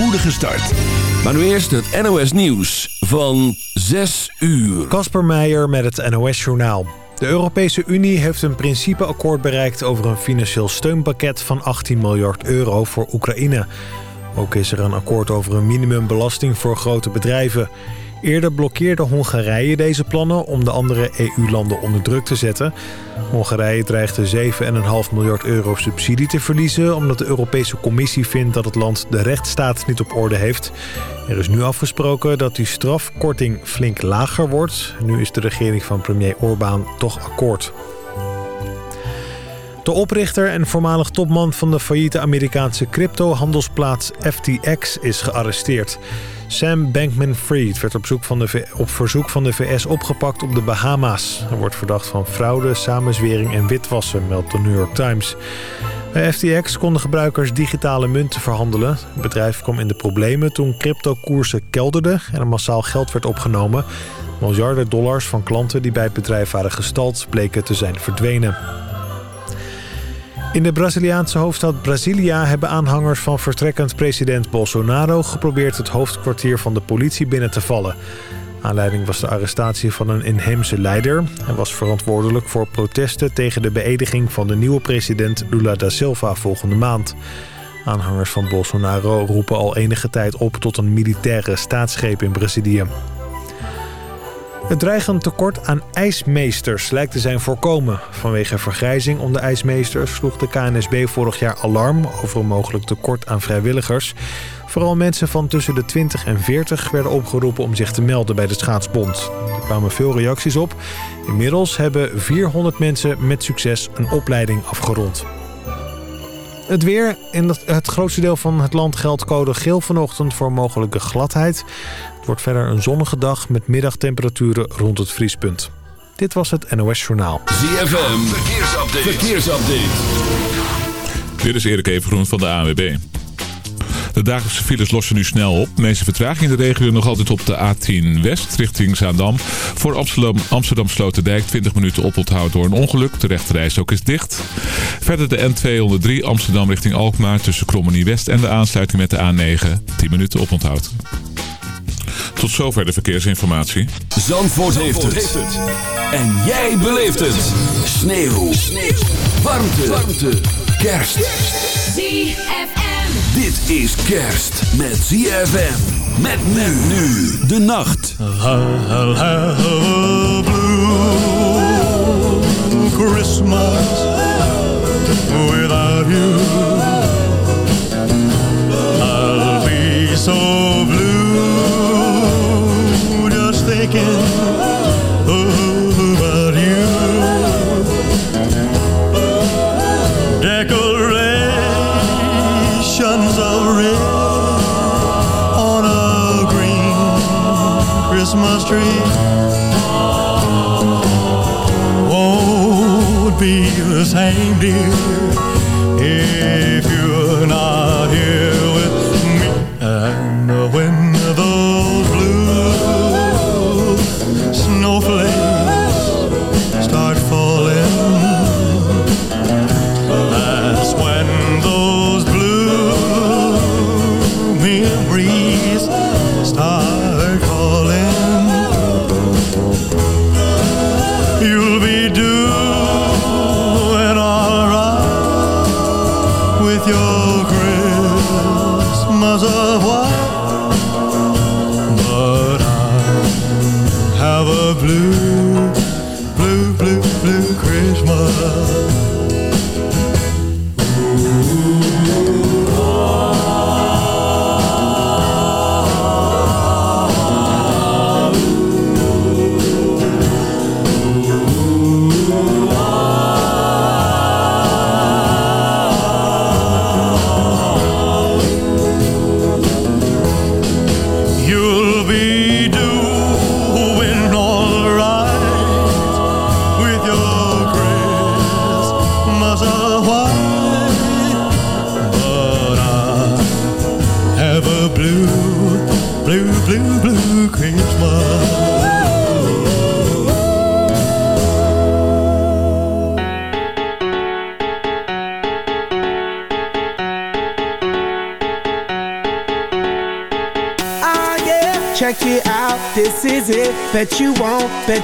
spoedige start. Maar nu eerst het NOS Nieuws van 6 uur. Kasper Meijer met het NOS Journaal. De Europese Unie heeft een principeakkoord bereikt over een financieel steunpakket van 18 miljard euro voor Oekraïne. Ook is er een akkoord over een minimumbelasting voor grote bedrijven. Eerder blokkeerde Hongarije deze plannen om de andere EU-landen onder druk te zetten. Hongarije dreigde 7,5 miljard euro subsidie te verliezen... omdat de Europese Commissie vindt dat het land de rechtsstaat niet op orde heeft. Er is nu afgesproken dat die strafkorting flink lager wordt. Nu is de regering van premier Orbán toch akkoord. De oprichter en voormalig topman van de failliete Amerikaanse crypto-handelsplaats FTX is gearresteerd. Sam Bankman-Fried werd op, verzoek van de VS opgepakt op de Bahama's. Hij wordt verdacht van fraude, samenzwering en witwassen, meldt de New York Times. Bij FTX konden gebruikers digitale munten verhandelen. Het bedrijf kwam in de problemen toen cryptokoersen kelderden en er massaal geld werd opgenomen. Miljarden dollars van klanten die bij het bedrijf waren gestald bleken te zijn verdwenen. In de Braziliaanse hoofdstad Brasilia hebben aanhangers van vertrekkend president Bolsonaro geprobeerd het hoofdkwartier van de politie binnen te vallen. Aanleiding was de arrestatie van een inheemse leider. Hij was verantwoordelijk voor protesten tegen de beëdiging van de nieuwe president Lula da Silva volgende maand. Aanhangers van Bolsonaro roepen al enige tijd op tot een militaire staatsgreep in Brazilië. Het dreigend tekort aan ijsmeesters lijkt te zijn voorkomen. Vanwege vergrijzing onder ijsmeesters sloeg de KNSB vorig jaar alarm over een mogelijk tekort aan vrijwilligers. Vooral mensen van tussen de 20 en 40 werden opgeroepen om zich te melden bij de schaatsbond. Er kwamen veel reacties op. Inmiddels hebben 400 mensen met succes een opleiding afgerond. Het weer. In het grootste deel van het land geldt code geel vanochtend voor mogelijke gladheid. Het wordt verder een zonnige dag met middagtemperaturen rond het vriespunt. Dit was het NOS Journaal. ZFM. Verkeersupdate. Verkeersupdate. Dit is Erik Evengroen van de AWB. De dagelijkse files lossen nu snel op. De meeste vertraging in de regio nog altijd op de A10 West richting Zaandam. Voor Amsterdam, Amsterdam Sloterdijk 20 minuten oponthoud door een ongeluk. De rechterreis ook is dicht. Verder de N203 Amsterdam richting Alkmaar tussen Krommenie West en de aansluiting met de A9. 10 minuten oponthoud. Tot zover de verkeersinformatie. Zandvoort, heeft, het. En jij beleeft het. Sneeuw. Sneeuw. Warmte. Warmte. Kerst. ZFM. Dit is kerst met ZFM. Met men nu de nacht. I'll have a blue Christmas without you. I'll be so blue Christmas won't be the same, dear, if you're not here with me. And when those blue snowflakes start falling, that's when those blue memories start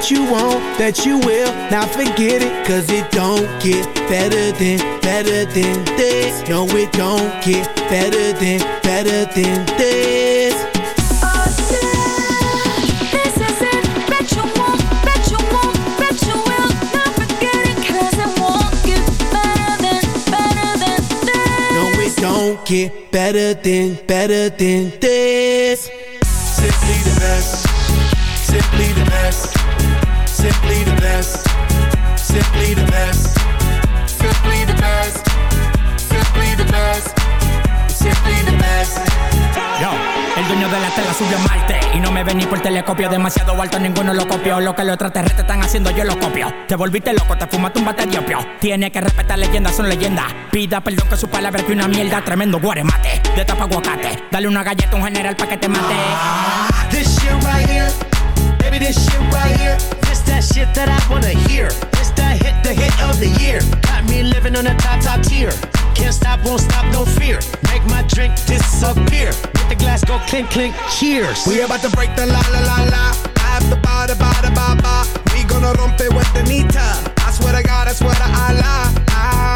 won't, you won't, that you will. Now forget it, cause it don't get better than, better than this. No, it don't get better than, better than this. Don't get better than, better than this. Simply the best. La subió a Marte Y no me ven ni por telescopio. Demasiado alto, ninguno lo copió. Lo que los extraterrestres están haciendo, yo lo copio. Te volviste loco, te fumaste un bate de opio. Tiene que respetar leyendas, son leyendas. Pida perdón que su palabra que una mierda. Tremendo guaremate, de tapa aguacate. Dale una galleta a un general pa' que te mate. This shit right here. Baby, this shit right here. This that shit that I wanna hear. This that hit, the hit of the year. Got me living on a top, top tier Can't stop, won't stop, no fear. Make my drink disappear. Let the glass go clink, clink, cheers. We about to break the la, la, la, la. I have the ba, da, ba, da, ba, ba. We gonna rompe with the nita. I swear to God, I swear to Allah. Ah,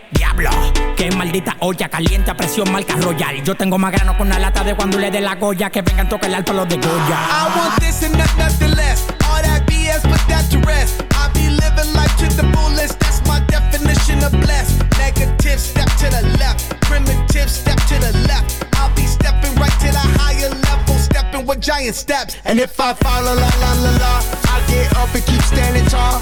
Diablo, qué maldita olla caliente a presión marca royal. Yo tengo más grano con una lata de cuando le dé la goya que vengan toca el alto los de Goya. I want this and not nothing less. All that BS, put that to rest. I be living life to the fullest. That's my definition of blessed. Negative, step to the left. Primitive, step to the left. I'll be stepping right to the higher level. Stepping with giant steps. And if I fall, la la la la la, I get up and keep standing tall.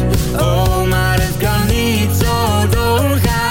Oh, maar het kan niet zo doorgaan.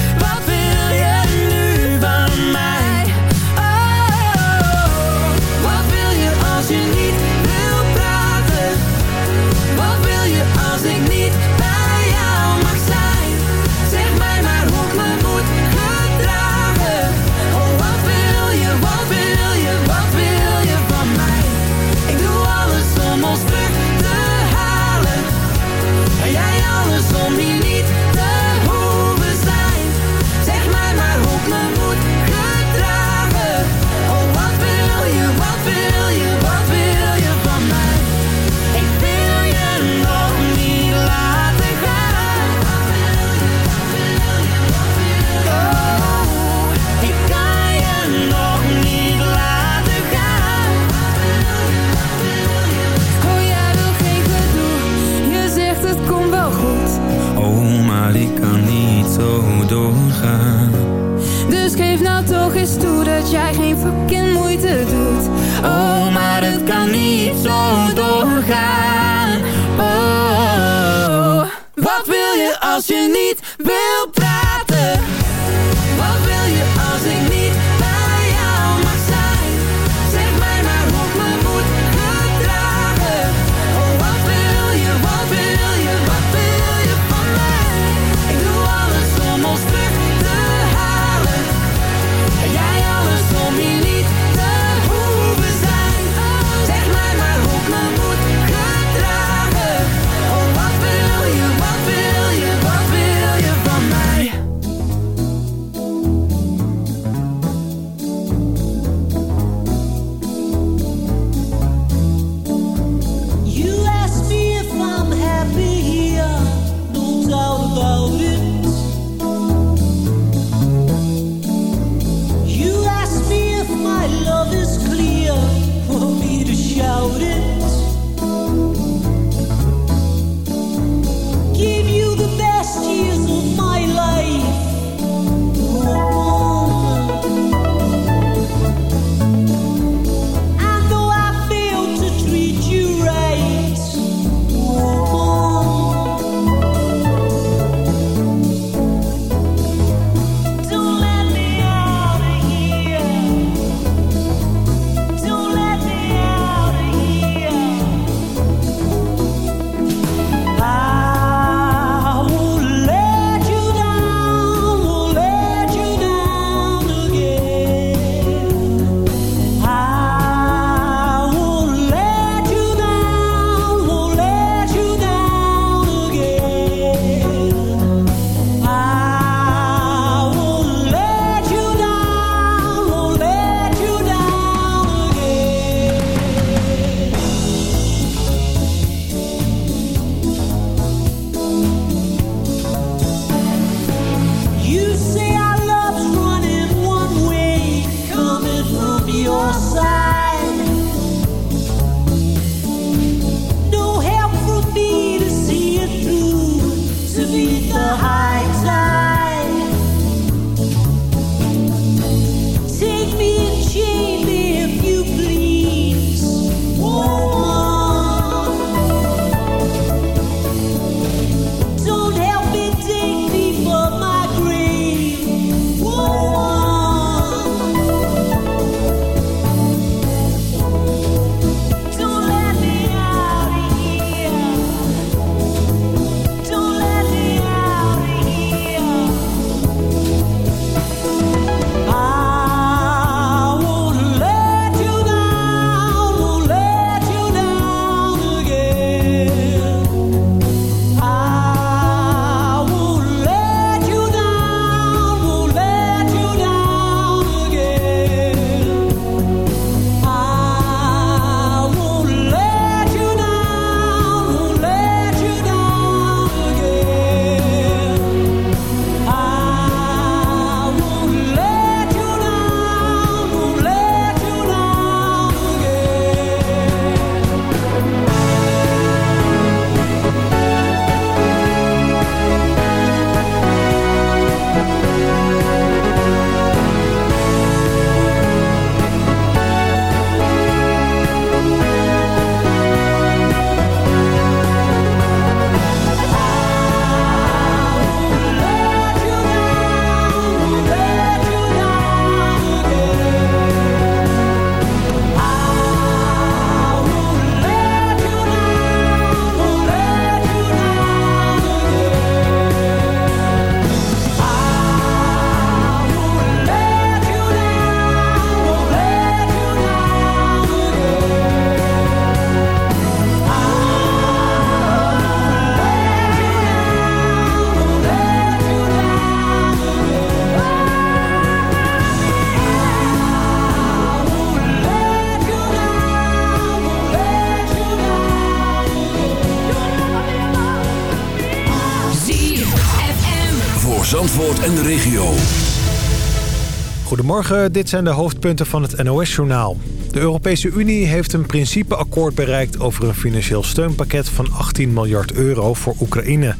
Goedemorgen, dit zijn de hoofdpunten van het NOS-journaal. De Europese Unie heeft een principeakkoord bereikt over een financieel steunpakket van 18 miljard euro voor Oekraïne.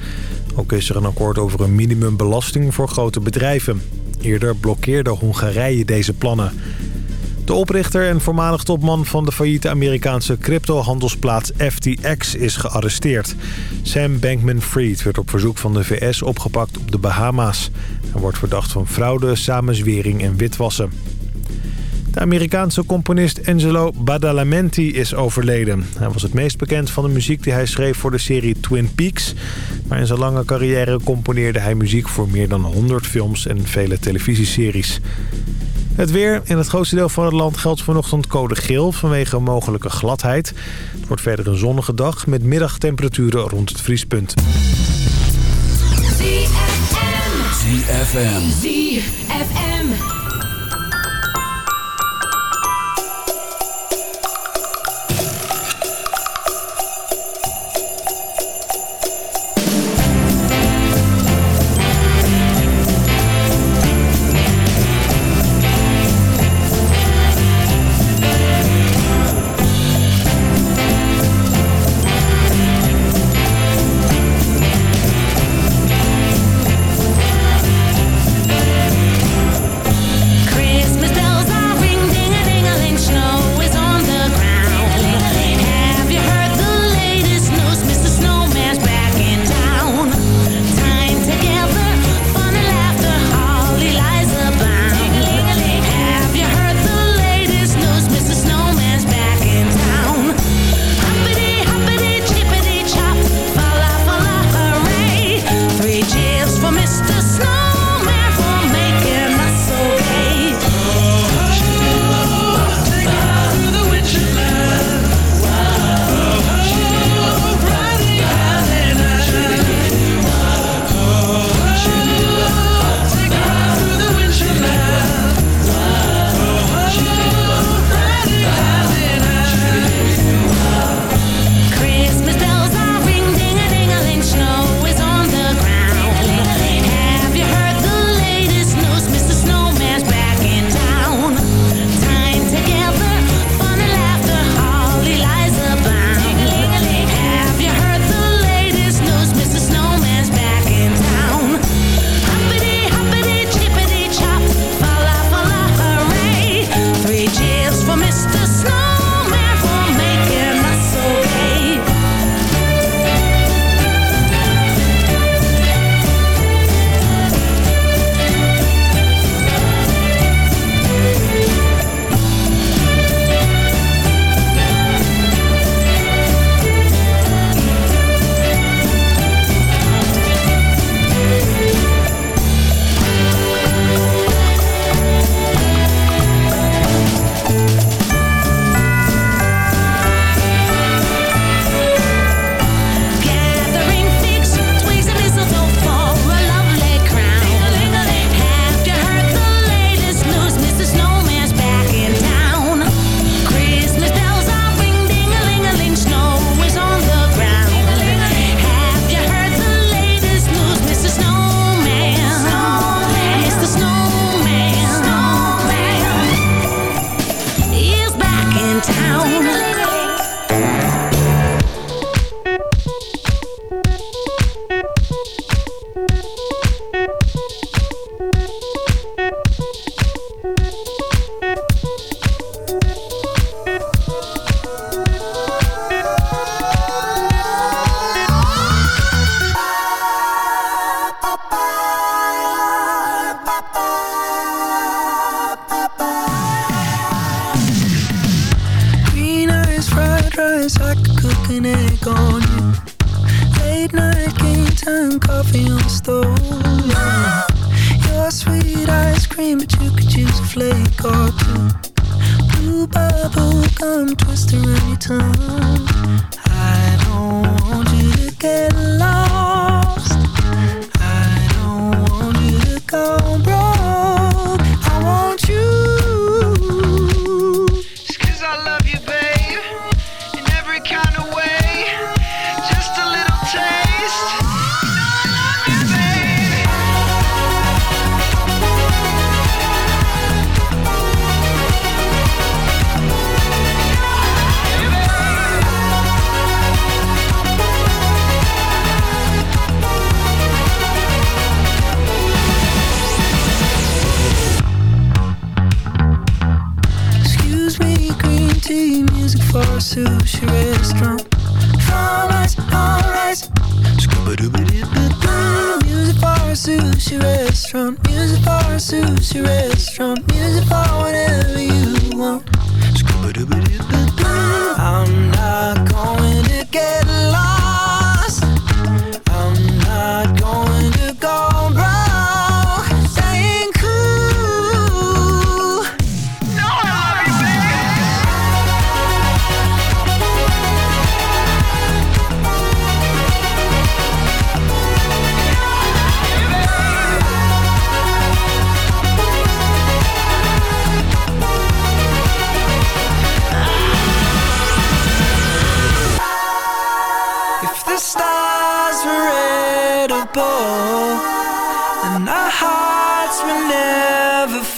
Ook is er een akkoord over een minimumbelasting voor grote bedrijven. Eerder blokkeerde Hongarije deze plannen. De oprichter en voormalig topman van de failliete Amerikaanse cryptohandelsplaats FTX is gearresteerd. Sam Bankman-Fried werd op verzoek van de VS opgepakt op de Bahama's. Hij wordt verdacht van fraude, samenzwering en witwassen. De Amerikaanse componist Angelo Badalamenti is overleden. Hij was het meest bekend van de muziek die hij schreef voor de serie Twin Peaks. Maar in zijn lange carrière componeerde hij muziek voor meer dan 100 films en vele televisieseries. Het weer. In het grootste deel van het land geldt vanochtend code geel vanwege mogelijke gladheid. Het wordt verder een zonnige dag met middagtemperaturen rond het vriespunt. ZFM. ZFM.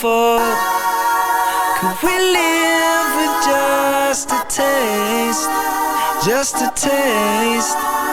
Could we live with just a taste? Just a taste.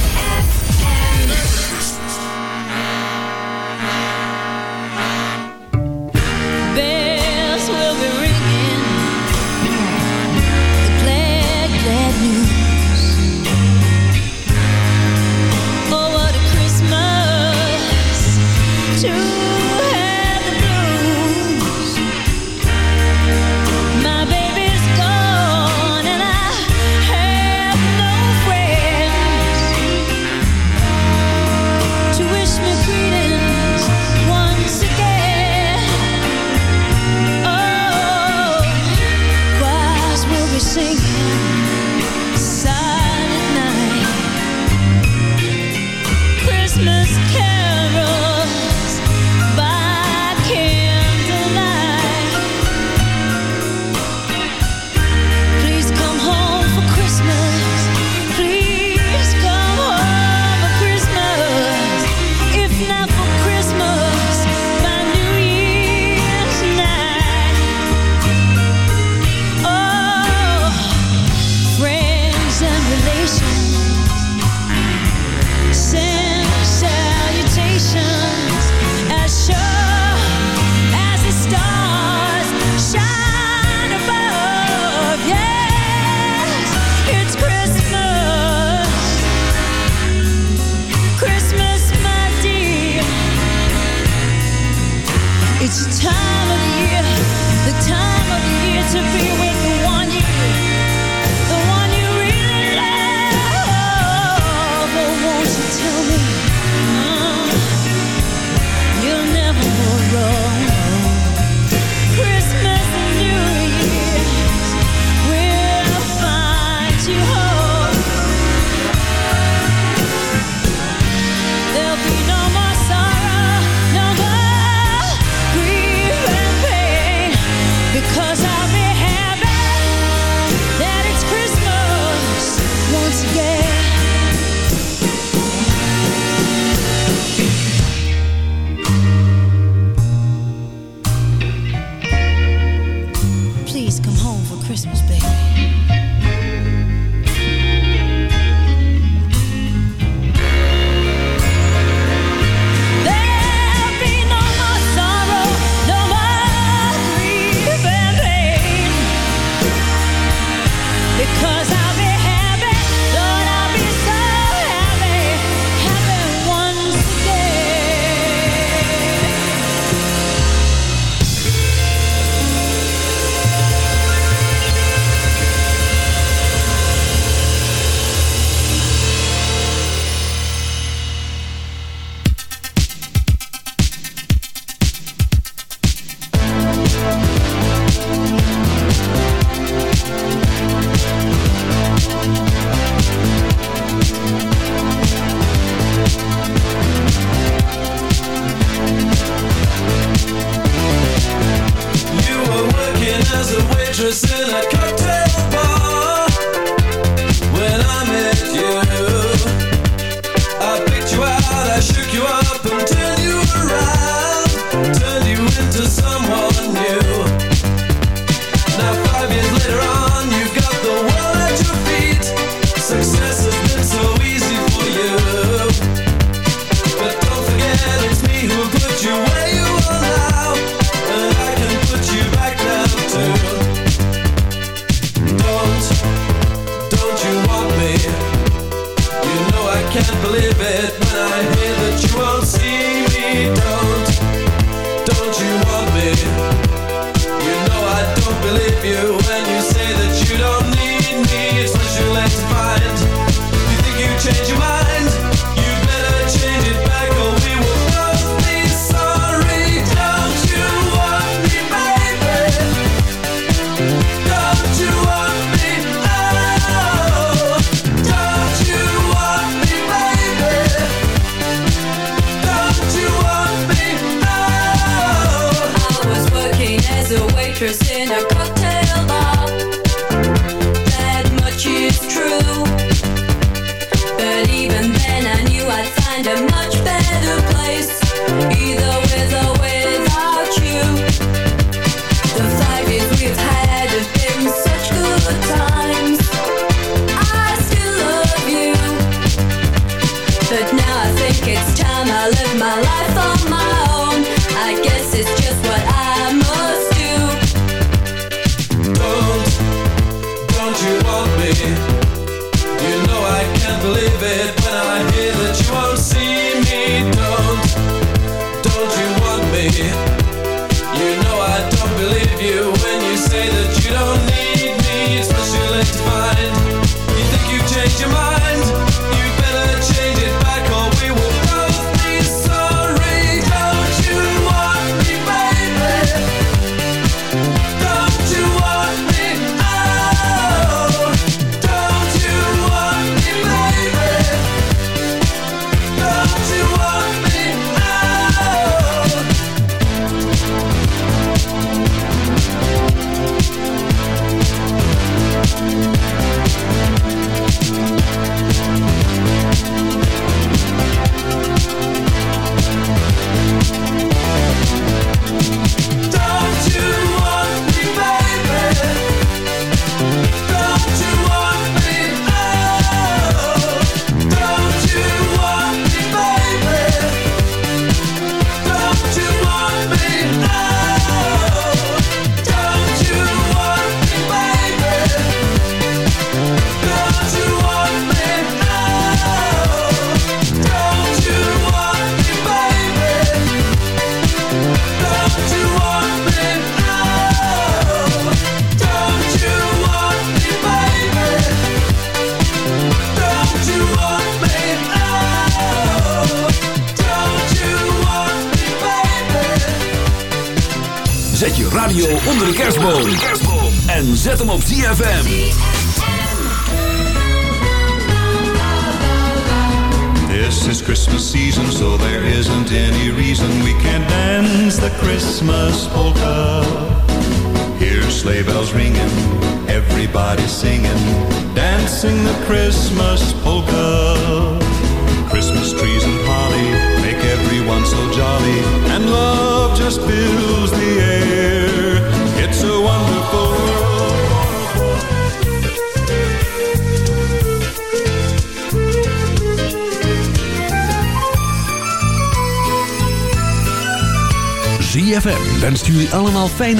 It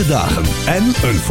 fijne dagen en